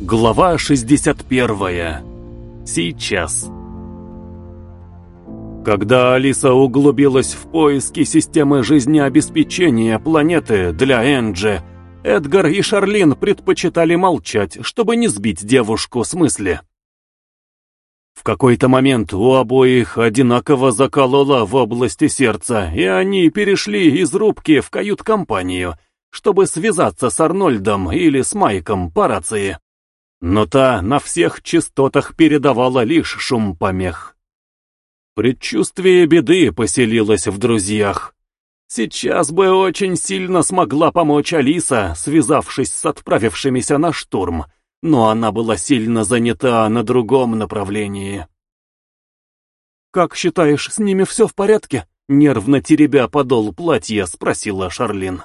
Глава 61. Сейчас. Когда Алиса углубилась в поиски системы жизнеобеспечения планеты для Энджи, Эдгар и Шарлин предпочитали молчать, чтобы не сбить девушку с мысли. В какой-то момент у обоих одинаково закололо в области сердца, и они перешли из рубки в кают-компанию, чтобы связаться с Арнольдом или с Майком по рации но та на всех частотах передавала лишь шум помех. Предчувствие беды поселилось в друзьях. Сейчас бы очень сильно смогла помочь Алиса, связавшись с отправившимися на штурм, но она была сильно занята на другом направлении. «Как считаешь, с ними все в порядке?» Нервно теребя подол платья, спросила Шарлин.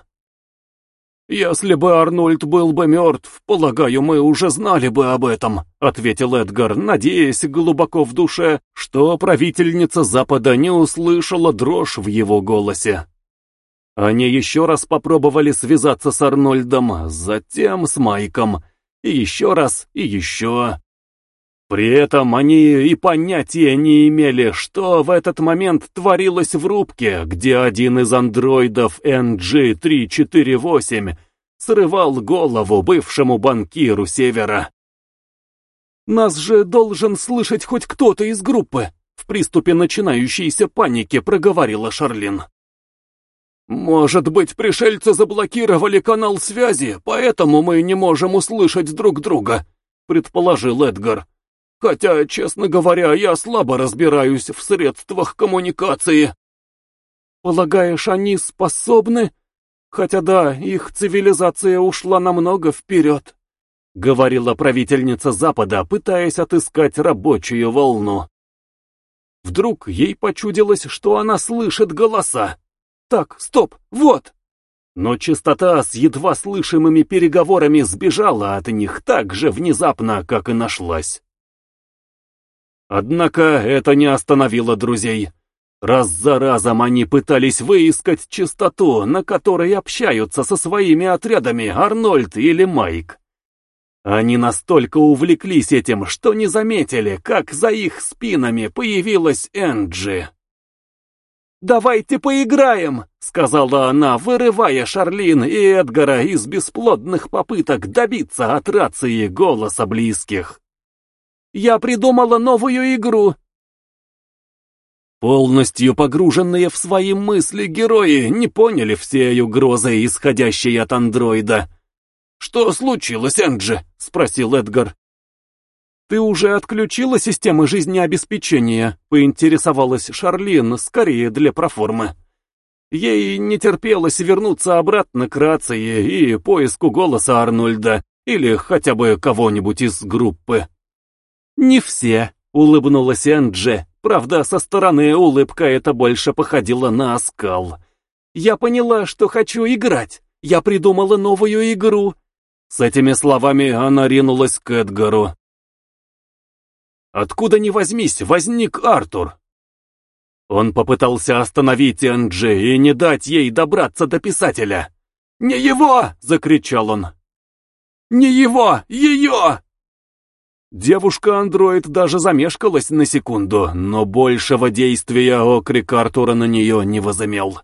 «Если бы Арнольд был бы мертв, полагаю, мы уже знали бы об этом», — ответил Эдгар, надеясь глубоко в душе, что правительница Запада не услышала дрожь в его голосе. Они еще раз попробовали связаться с Арнольдом, затем с Майком, и еще раз, и еще. При этом они и понятия не имели, что в этот момент творилось в рубке, где один из андроидов NG-348 срывал голову бывшему банкиру Севера. «Нас же должен слышать хоть кто-то из группы», в приступе начинающейся паники проговорила Шарлин. «Может быть, пришельцы заблокировали канал связи, поэтому мы не можем услышать друг друга», предположил Эдгар. Хотя, честно говоря, я слабо разбираюсь в средствах коммуникации. Полагаешь, они способны? Хотя да, их цивилизация ушла намного вперед, говорила правительница Запада, пытаясь отыскать рабочую волну. Вдруг ей почудилось, что она слышит голоса. Так, стоп, вот! Но частота с едва слышимыми переговорами сбежала от них так же внезапно, как и нашлась. Однако это не остановило друзей. Раз за разом они пытались выискать частоту, на которой общаются со своими отрядами Арнольд или Майк. Они настолько увлеклись этим, что не заметили, как за их спинами появилась Энджи. «Давайте поиграем!» — сказала она, вырывая Шарлин и Эдгара из бесплодных попыток добиться от рации голоса близких. Я придумала новую игру!» Полностью погруженные в свои мысли герои не поняли всей угрозы, исходящей от андроида. «Что случилось, Энджи?» — спросил Эдгар. «Ты уже отключила системы жизнеобеспечения?» — поинтересовалась Шарлин, скорее для проформы. Ей не терпелось вернуться обратно к рации и поиску голоса Арнольда или хотя бы кого-нибудь из группы. «Не все», — улыбнулась Энджи. Правда, со стороны улыбка эта больше походила на оскал. «Я поняла, что хочу играть. Я придумала новую игру». С этими словами она ринулась к Эдгару. Откуда ни возьмись, возник Артур. Он попытался остановить Энджи и не дать ей добраться до писателя. «Не его!» — закричал он. «Не его! Ее!» Девушка-андроид даже замешкалась на секунду, но большего действия окрик Артура на нее не возымел.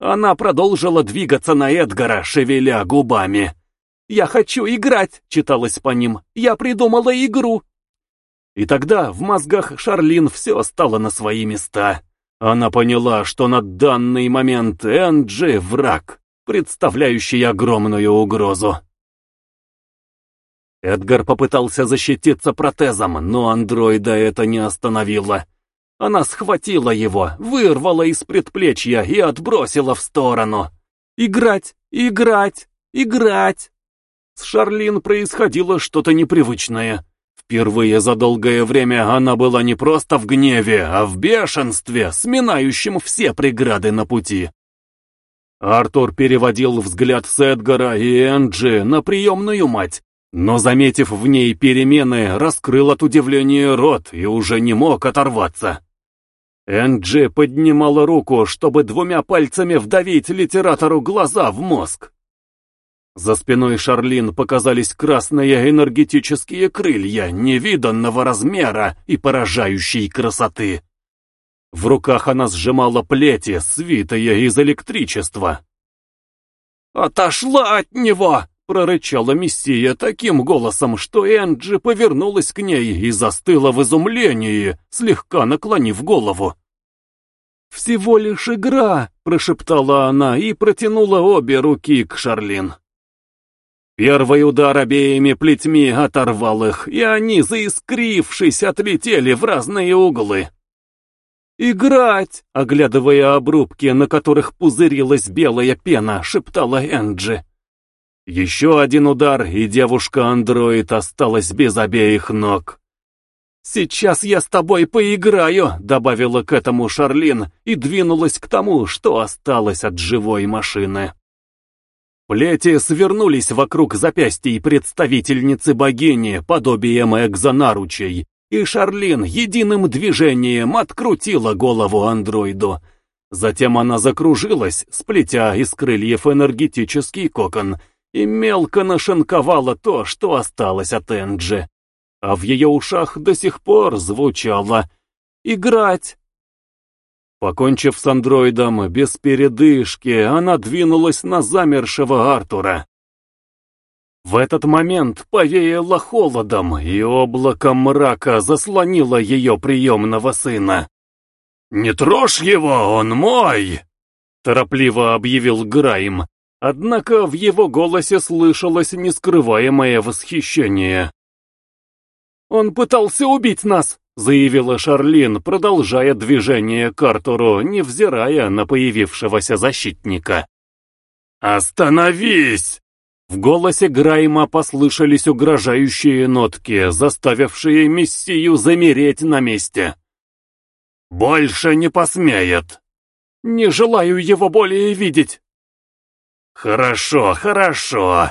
Она продолжила двигаться на Эдгара, шевеля губами. «Я хочу играть!» — читалось по ним. «Я придумала игру!» И тогда в мозгах Шарлин все стало на свои места. Она поняла, что на данный момент Энджи — враг, представляющий огромную угрозу. Эдгар попытался защититься протезом, но андроида это не остановило. Она схватила его, вырвала из предплечья и отбросила в сторону. «Играть! Играть! Играть!» С Шарлин происходило что-то непривычное. Впервые за долгое время она была не просто в гневе, а в бешенстве, сминающем все преграды на пути. Артур переводил взгляд с Эдгара и Энджи на приемную мать, но, заметив в ней перемены, раскрыл от удивления рот и уже не мог оторваться. Энджи поднимала руку, чтобы двумя пальцами вдавить литератору глаза в мозг. За спиной Шарлин показались красные энергетические крылья невиданного размера и поражающей красоты. В руках она сжимала плети, свитые из электричества. «Отошла от него!» — прорычала Мессия таким голосом, что Энджи повернулась к ней и застыла в изумлении, слегка наклонив голову. «Всего лишь игра!» — прошептала она и протянула обе руки к Шарлин. Первый удар обеими плетьми оторвал их, и они, заискрившись, отлетели в разные углы. «Играть!» — оглядывая обрубки, на которых пузырилась белая пена, шептала Энджи. Еще один удар, и девушка-андроид осталась без обеих ног. «Сейчас я с тобой поиграю», — добавила к этому Шарлин и двинулась к тому, что осталось от живой машины. Плети свернулись вокруг запястья представительницы богини, подобием экзонаручей, и Шарлин единым движением открутила голову андроиду. Затем она закружилась, сплетя из крыльев энергетический кокон, и мелко нашинковала то, что осталось от Энджи а в ее ушах до сих пор звучало «Играть!». Покончив с андроидом, без передышки, она двинулась на замершего Артура. В этот момент повеяло холодом, и облако мрака заслонило ее приемного сына. «Не трожь его, он мой!» — торопливо объявил Грайм, однако в его голосе слышалось нескрываемое восхищение. «Он пытался убить нас!» — заявила Шарлин, продолжая движение к Артуру, невзирая на появившегося защитника. «Остановись!» В голосе Грайма послышались угрожающие нотки, заставившие Мессию замереть на месте. «Больше не посмеет!» «Не желаю его более видеть!» «Хорошо, хорошо!»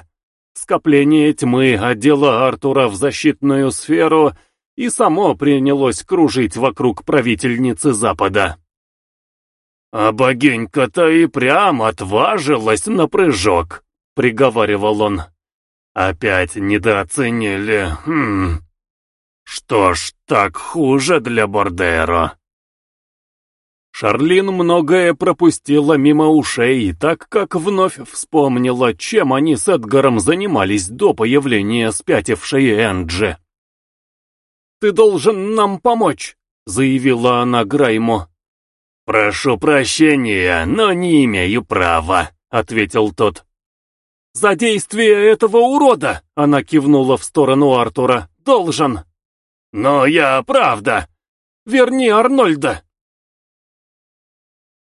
Скопление тьмы одело Артура в защитную сферу и само принялось кружить вокруг правительницы Запада. «А богинька-то и прям отважилась на прыжок», — приговаривал он. «Опять недооценили. Хм. Что ж, так хуже для Бордеро». Шарлин многое пропустила мимо ушей, так как вновь вспомнила, чем они с Эдгаром занимались до появления спятившей Энджи. «Ты должен нам помочь», — заявила она Грайму. «Прошу прощения, но не имею права», — ответил тот. «За действие этого урода!» — она кивнула в сторону Артура. «Должен!» «Но я правда!» «Верни Арнольда!»